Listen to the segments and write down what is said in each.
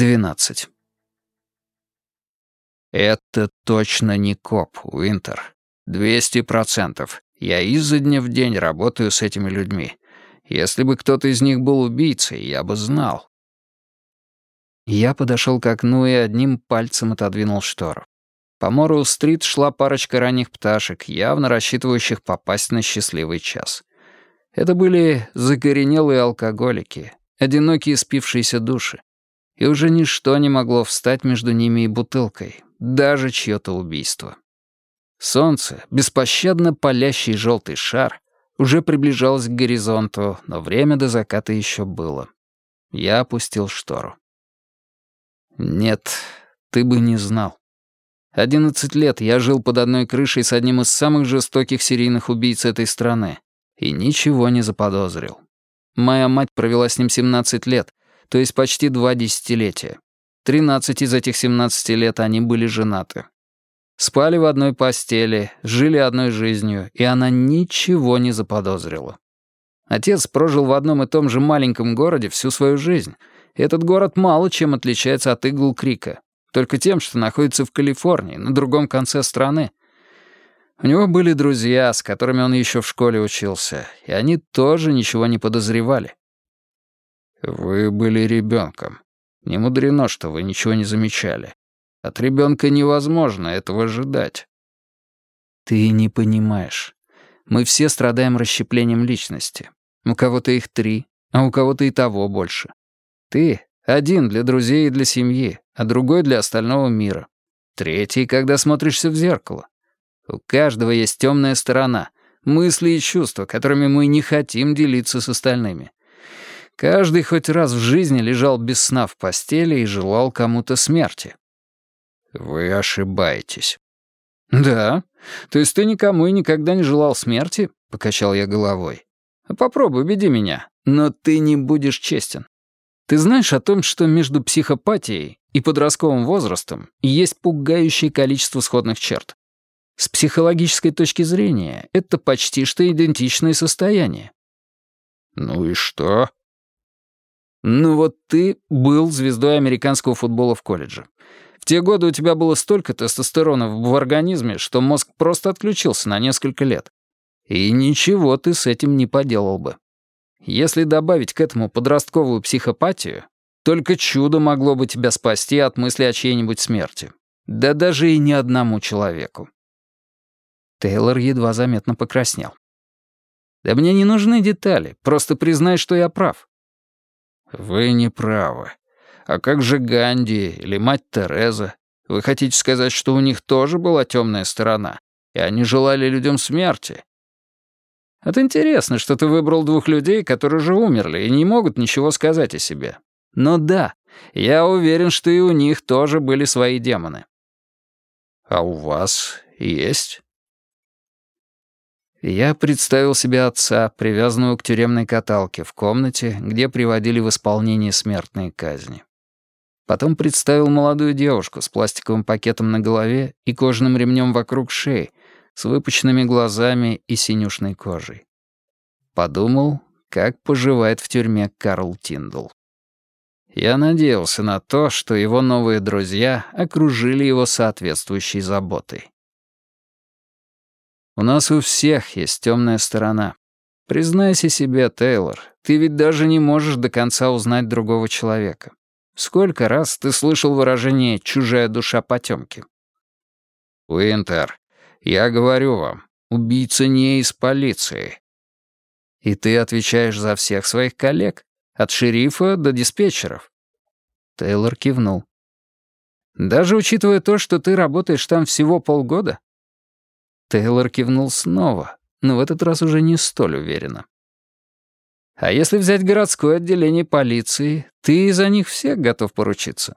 12. «Это точно не коп, Уинтер. Двести процентов. Я изо дня в день работаю с этими людьми. Если бы кто-то из них был убийцей, я бы знал». Я подошел к окну и одним пальцем отодвинул штору. По Морроу-стрит шла парочка ранних пташек, явно рассчитывающих попасть на счастливый час. Это были закоренелые алкоголики, одинокие спившиеся души и уже ничто не могло встать между ними и бутылкой, даже чье-то убийство. Солнце, беспощадно палящий желтый шар, уже приближалось к горизонту, но время до заката еще было. Я опустил штору. Нет, ты бы не знал. Одиннадцать лет я жил под одной крышей с одним из самых жестоких серийных убийц этой страны и ничего не заподозрил. Моя мать провела с ним семнадцать лет, то есть почти два десятилетия. Тринадцать из этих семнадцати лет они были женаты. Спали в одной постели, жили одной жизнью, и она ничего не заподозрила. Отец прожил в одном и том же маленьком городе всю свою жизнь. Этот город мало чем отличается от Игл-Крика, только тем, что находится в Калифорнии, на другом конце страны. У него были друзья, с которыми он еще в школе учился, и они тоже ничего не подозревали. «Вы были ребенком. Не мудрено, что вы ничего не замечали. От ребенка невозможно этого ожидать». «Ты не понимаешь. Мы все страдаем расщеплением личности. У кого-то их три, а у кого-то и того больше. Ты один для друзей и для семьи, а другой для остального мира. Третий, когда смотришься в зеркало. У каждого есть темная сторона, мысли и чувства, которыми мы не хотим делиться с остальными. Каждый хоть раз в жизни лежал без сна в постели и желал кому-то смерти. Вы ошибаетесь. Да? То есть ты никому и никогда не желал смерти? Покачал я головой. Попробуй, убеди меня. Но ты не будешь честен. Ты знаешь о том, что между психопатией и подростковым возрастом есть пугающее количество сходных черт. С психологической точки зрения это почти что идентичное состояние. Ну и что? Ну вот ты был звездой американского футбола в колледже. В те годы у тебя было столько тестостерона в организме, что мозг просто отключился на несколько лет. И ничего ты с этим не поделал бы. Если добавить к этому подростковую психопатию, только чудо могло бы тебя спасти от мысли о чьей-нибудь смерти. Да даже и ни одному человеку. Тейлор едва заметно покраснел. «Да мне не нужны детали, просто признай, что я прав. «Вы не правы. А как же Ганди или мать Тереза? Вы хотите сказать, что у них тоже была темная сторона, и они желали людям смерти?» «Это интересно, что ты выбрал двух людей, которые уже умерли и не могут ничего сказать о себе. Но да, я уверен, что и у них тоже были свои демоны». «А у вас есть?» Я представил себе отца, привязанного к тюремной каталке в комнате, где приводили в исполнение смертные казни. Потом представил молодую девушку с пластиковым пакетом на голове и кожаным ремнем вокруг шеи, с выпученными глазами и синюшной кожей. Подумал, как поживает в тюрьме Карл Тиндл. Я надеялся на то, что его новые друзья окружили его соответствующей заботой. У нас у всех есть темная сторона. Признайся себе, Тейлор, ты ведь даже не можешь до конца узнать другого человека. Сколько раз ты слышал выражение «чужая душа потемки»? Уинтер, я говорю вам, убийца не из полиции. И ты отвечаешь за всех своих коллег, от шерифа до диспетчеров. Тейлор кивнул. Даже учитывая то, что ты работаешь там всего полгода, Тейлор кивнул снова, но в этот раз уже не столь уверенно. «А если взять городское отделение полиции, ты за них всех готов поручиться?»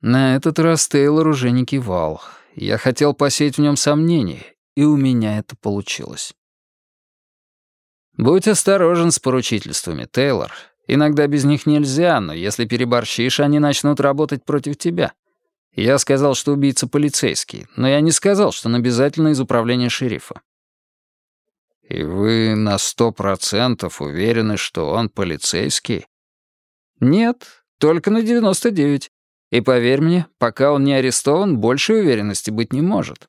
На этот раз Тейлор уже не кивал. Я хотел посеять в нем сомнения, и у меня это получилось. «Будь осторожен с поручительствами, Тейлор. Иногда без них нельзя, но если переборщишь, они начнут работать против тебя. Я сказал, что убийца полицейский, но я не сказал, что он обязательно из управления шерифа. И вы на сто процентов уверены, что он полицейский? Нет, Только на 99. И поверь мне, пока он не арестован, большей уверенности быть не может.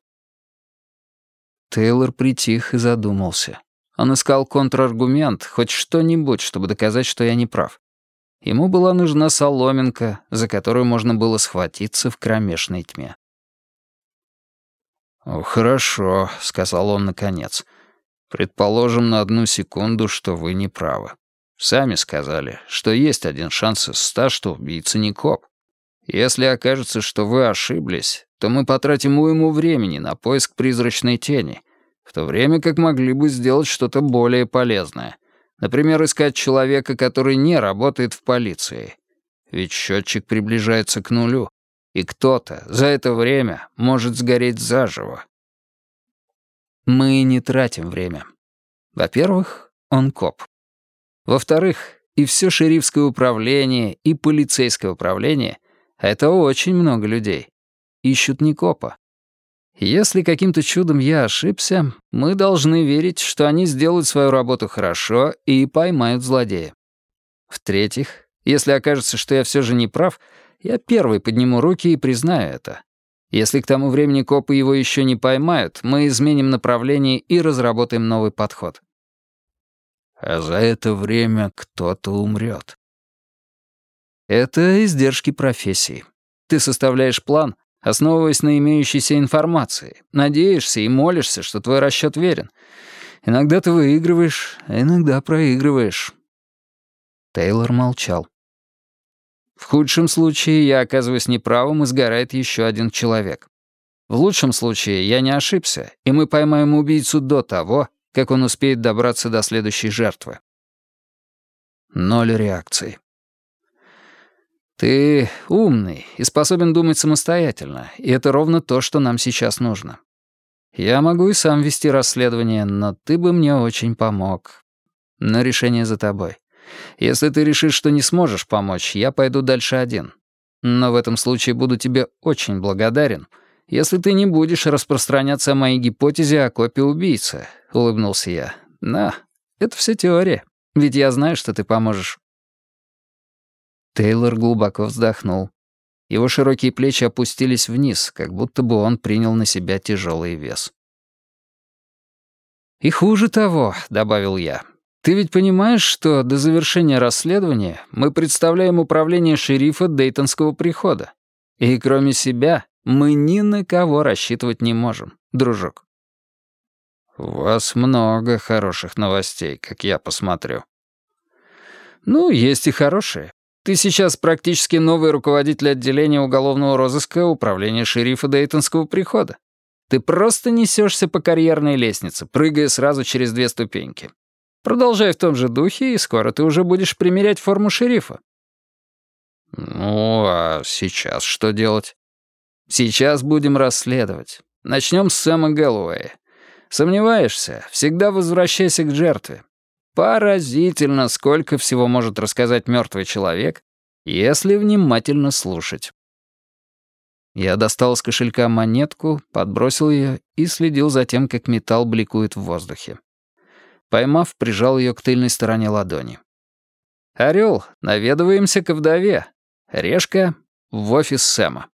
Тейлор притих и задумался. Он искал контраргумент, хоть что-нибудь, чтобы доказать, что я не прав. Ему была нужна соломинка, за которую можно было схватиться в кромешной тьме. «Хорошо», — сказал он наконец. «Предположим на одну секунду, что вы не правы. Сами сказали, что есть один шанс из ста, что убийца не коп. Если окажется, что вы ошиблись, то мы потратим уйму времени на поиск призрачной тени, в то время как могли бы сделать что-то более полезное. Например, искать человека, который не работает в полиции. Ведь счетчик приближается к нулю, и кто-то за это время может сгореть заживо. Мы не тратим время. Во-первых, он коп. Во-вторых, и все шерифское управление, и полицейское управление это очень много людей. Ищут не копа. Если каким-то чудом я ошибся, мы должны верить, что они сделают свою работу хорошо и поймают злодея. В-третьих, если окажется, что я все же не прав, я первый подниму руки и признаю это. Если к тому времени копы его еще не поймают, мы изменим направление и разработаем новый подход. А за это время кто-то умрет. Это издержки профессии. Ты составляешь план, основываясь на имеющейся информации, надеешься и молишься, что твой расчет верен. Иногда ты выигрываешь, а иногда проигрываешь. Тейлор молчал. В худшем случае я оказываюсь неправым и сгорает еще один человек. В лучшем случае я не ошибся, и мы поймаем убийцу до того, как он успеет добраться до следующей жертвы. Ноль реакции. Ты умный и способен думать самостоятельно, и это ровно то, что нам сейчас нужно. Я могу и сам вести расследование, но ты бы мне очень помог. Но решение за тобой. Если ты решишь, что не сможешь помочь, я пойду дальше один. Но в этом случае буду тебе очень благодарен, если ты не будешь распространяться о моей гипотезе о копии убийцы», — улыбнулся я. «На, это все теория, ведь я знаю, что ты поможешь». Тейлор глубоко вздохнул. Его широкие плечи опустились вниз, как будто бы он принял на себя тяжелый вес. «И хуже того», — добавил я, — «ты ведь понимаешь, что до завершения расследования мы представляем управление шерифа Дейтонского прихода. И кроме себя мы ни на кого рассчитывать не можем, дружок». «У вас много хороших новостей, как я посмотрю». «Ну, есть и хорошие. Ты сейчас практически новый руководитель отделения уголовного розыска управления шерифа Дейтонского прихода. Ты просто несешься по карьерной лестнице, прыгая сразу через две ступеньки. Продолжай в том же духе, и скоро ты уже будешь примерять форму шерифа. Ну, а сейчас что делать? Сейчас будем расследовать. Начнем с Сэма Гэллоуэя. Сомневаешься? Всегда возвращайся к жертве. Поразительно, сколько всего может рассказать мертвый человек, если внимательно слушать. Я достал из кошелька монетку, подбросил ее и следил за тем, как металл бликует в воздухе. Поймав, прижал ее к тыльной стороне ладони. «Орел, наведываемся к вдове. Решка в офис Сэма».